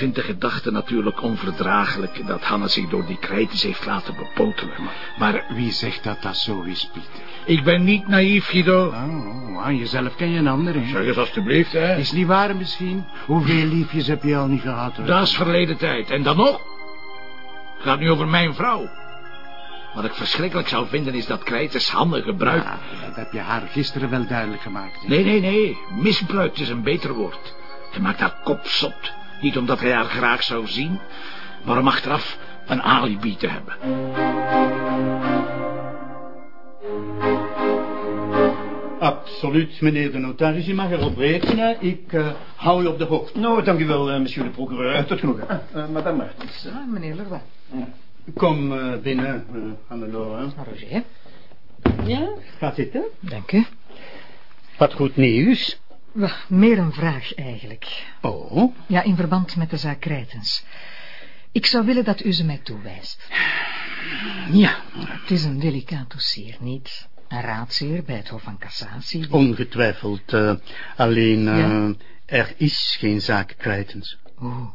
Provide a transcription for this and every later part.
vind de gedachte natuurlijk onverdraaglijk dat Hanna zich door die krijtens heeft laten bepotelen. Maar wie zegt dat dat zo is, Pieter? Ik ben niet naïef, Guido. Oh, aan jezelf ken je een ander, hè? Zeg eens alstublieft, hè. Is niet waar misschien? Hoeveel liefjes heb je al niet gehad, hoor? Dat is verleden tijd. En dan nog? Het gaat nu over mijn vrouw. Wat ik verschrikkelijk zou vinden is dat Krijters handen gebruikt. Ja, dat heb je haar gisteren wel duidelijk gemaakt. hè? Nee, nee, nee. Misbruikt is een beter woord. Hij maakt haar kop zot. Niet omdat hij haar graag zou zien, maar om achteraf een alibi te hebben. Absoluut, meneer de notaris. Je mag erop rekenen. Ik eh, hou u op de hoogte. Nou, dank u wel, eh, monsieur de procureur. Eh, Tot genoegen. Eh, madame Martens. Ah, meneer Leroy. Kom binnen, uh, Hannelore. Roger. Ja, ga zitten. Dank u. Wat goed nieuws. Meer een vraag eigenlijk. Oh, Ja, in verband met de zaak Krijtens. Ik zou willen dat u ze mij toewijst. ja, Het is een delicaat dossier, niet? Een raadsheer bij het Hof van Cassatie. die- ongetwijfeld. eh, alleen, Ja. er is geen zaak Krijtens. Oeh.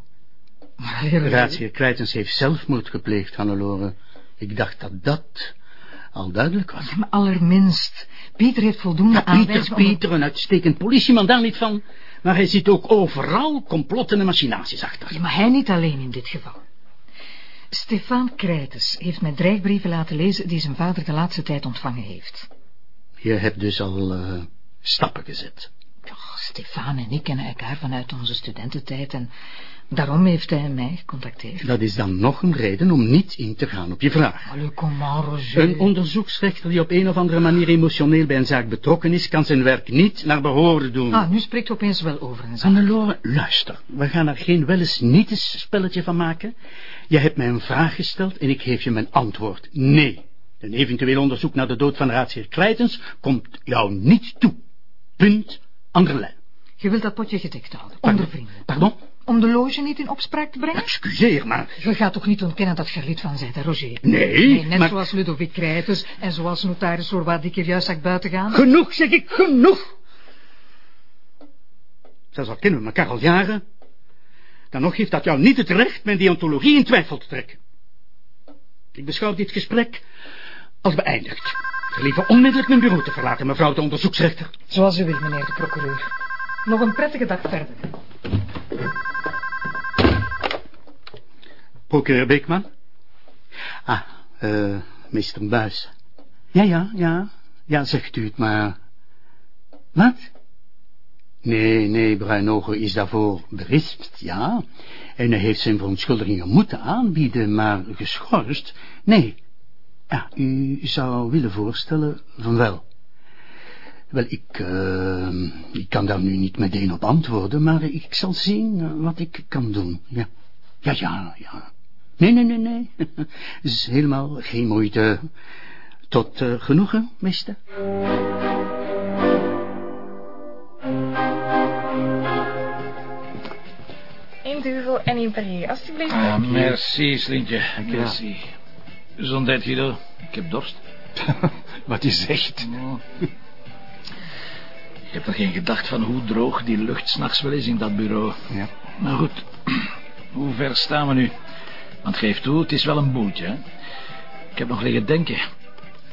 Maar Raadsheer Krijtens heeft zelfmoord gepleegd, Hannelore. Ik dacht dat dat al duidelijk was. Ja, maar allerminst. Pieter heeft voldoende Pieter, aanwijzingen... om- Pieter, een uitstekend politieman, daar niet van. Maar hij ziet ook overal complotten en machinaties achter. Ja, maar hij niet alleen in dit geval. Stefan Krijtens heeft mij dreigbrieven laten lezen... die zijn vader de laatste tijd ontvangen heeft. Je hebt dus al eh, stappen gezet. Stefan en ik kennen elkaar vanuit onze studententijd... en daarom heeft hij mij gecontacteerd. Dat is dan nog een reden om niet in te gaan op je vraag. Allee, kom maar, Roger. Een onderzoeksrechter die op een of andere manier emotioneel bij een zaak betrokken is, kan zijn werk niet naar behoren doen. Ah, nu spreekt u opeens wel over een zaak. Hannelore, luister. We gaan er geen wel eens niet eens spelletje van maken. Je hebt mij een vraag gesteld en ik geef je mijn antwoord. Nee. Een eventueel onderzoek naar de dood van raadsheer Kleitens komt jou niet toe. Punt. Andere lijn. Je wilt dat potje gedekt houden, Pardon? onder vrienden. Pardon? Om de loge niet in opspraak te brengen? Excuseer, maar... Je gaat toch niet ontkennen dat je er lid van bent, hè, Roger? Nee, Nee, net maar... zoals Ludovic Krijters en zoals notaris Soorwaard die er juist zag buiten gaan. Genoeg, zeg ik, genoeg! Zelfs al kennen we elkaar al jaren. Dan nog geeft dat jou niet het recht mijn deontologie in twijfel te trekken. Ik beschouw dit gesprek als beëindigd. Ik liever onmiddellijk mijn bureau te verlaten, mevrouw de onderzoeksrechter. Zoals u wil, meneer de procureur. Nog een prettige dag verder. Procureur Beekman? Ah, eh, meester Buis. Ja, ja, ja. Ja, zegt u het maar. Wat? Nee, nee, Bruinogen is daarvoor berispt, ja. En hij heeft zijn verontschuldigingen moeten aanbieden, maar geschorst. Nee. Ja, u zou willen voorstellen van wel. Wel, ik, eh, ik kan daar nu niet meteen op antwoorden, maar ik zal zien eh, wat ik kan doen, ja. Ja, ja, ja. Nee, nee, nee, nee. is helemaal geen moeite. Tot eh, genoegen, meester. Eén duvel en één perrier, alstublieft. Ah, merci, Slintje. Merci. Guido. Ik heb dorst. Wat je zegt. Ik heb nog geen gedacht van hoe droog die lucht s'nachts wel is in dat bureau. Ja. Maar goed, hoe ver staan we nu? Want geef toe, het is wel een boeltje, hè? Ik heb nog liggen denken.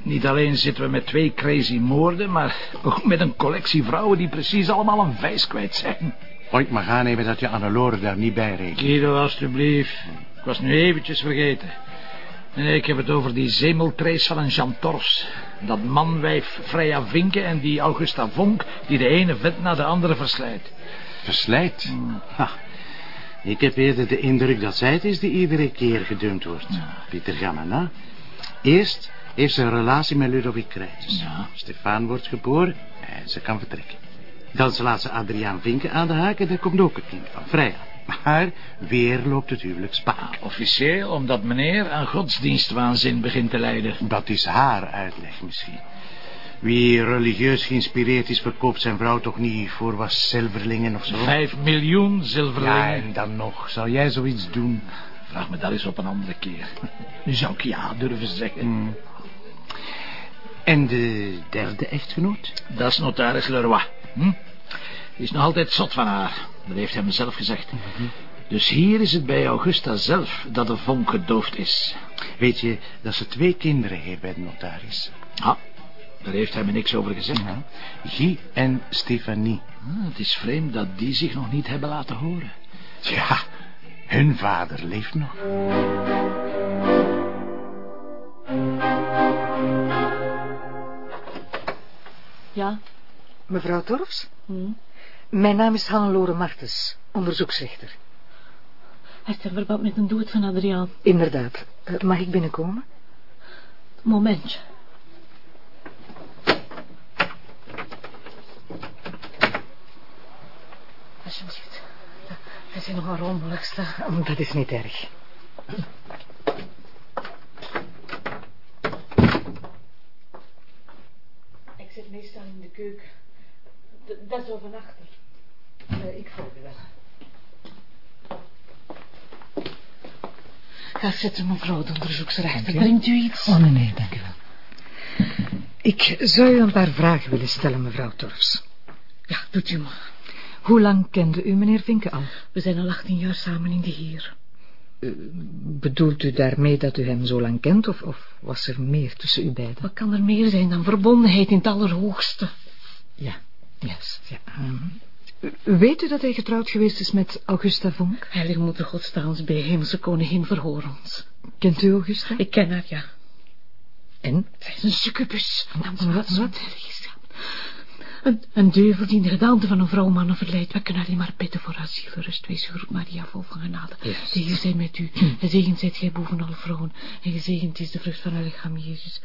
Niet alleen zitten we met twee crazy moorden... maar ook met een collectie vrouwen die precies allemaal een vijs kwijt zijn. Ooit maar aannemen dat je Annelore daar niet bij rekent. Guido, alstublieft. Ik was nu eventjes vergeten. Nee, ik heb het over die zemeltrace van een Jean Tors. Dat manwijf Freya Vinken en die Augusta Vonk... die de ene vent na de andere verslijt. Verslijt. Ha. Ik heb eerder de indruk dat zij het is die iedere keer gedumpt wordt. Pieter, ga maar na. Eerst heeft ze een relatie met Ludovic Krijters. Ja. Stefan wordt geboren en ze kan vertrekken. Dan slaat ze Adriaan Vinken aan de haak en er komt ook een kind van Freya. Maar weer loopt het huwelijk spaak. Officieel omdat meneer aan godsdienstwaanzin begint te lijden. Dat is haar uitleg misschien. Wie religieus geïnspireerd is, verkoopt zijn vrouw toch niet voor wat zilverlingen of zo? Vijf miljoen Ja, zilverlingen. en dan nog. Zou jij zoiets doen? Vraag me dat eens op een andere keer. Nu zou ik ja durven zeggen. Hmm. En de derde echtgenoot? Dat is notaris Leroy. Hm? Die is nog altijd zot van haar. Dat heeft hij me zelf gezegd. Dus hier is het bij Augusta zelf dat de vonk gedoofd is. Weet je dat ze twee kinderen heeft bij de notaris? Ah, daar heeft hij me niks over gezegd. Ja. Guy en Stefanie. Ah, het is vreemd dat die zich nog niet hebben laten horen. Ja, hun vader leeft nog. Ja? Mevrouw Torfs? Hm? Mijn naam is Hannelore Martens, onderzoeksrechter. Heeft er verband met een dood van Adriaan? Inderdaad. Eh, mag ik binnenkomen? Momentje. Alsjeblieft. We zijn nogal rommelig staan. Dat is niet erg. Ik zit meestal in de keuken. Dat is over Eh, ik wel. Ga zitten, mevrouw de onderzoeksrechter. Drinkt u iets? Oh, nee, nee, dank u wel. Ik zou u een paar vragen willen stellen, mevrouw Torfs. Ja, doet u maar. Hoe lang kende u meneer Vinken al? We zijn al 18 jaar samen in de Heer. Bedoelt u daarmee dat u hem zo lang kent, of, of was er meer tussen u beiden? Wat kan er meer zijn dan verbondenheid in het allerhoogste? Ja, juist, ja. Ehm, weet u dat hij getrouwd geweest is met Augusta Vonk? Heilige Moeder God sta ons bij, hemelse koningin verhoor ons. Kent u Augusta? Ik ken haar, ja. En? Zij is een succubus. Wat, wat? Een, een duivel die in de gedaante van een vrouw mannen verleidt. We kunnen alleen maar bidden voor haar zielenrust. Wees geroep Maria vol van genade. De Heer zij met u. Gezegend zijt gij boven alle vrouwen. En gezegend is de vrucht van haar lichaam, Jezus.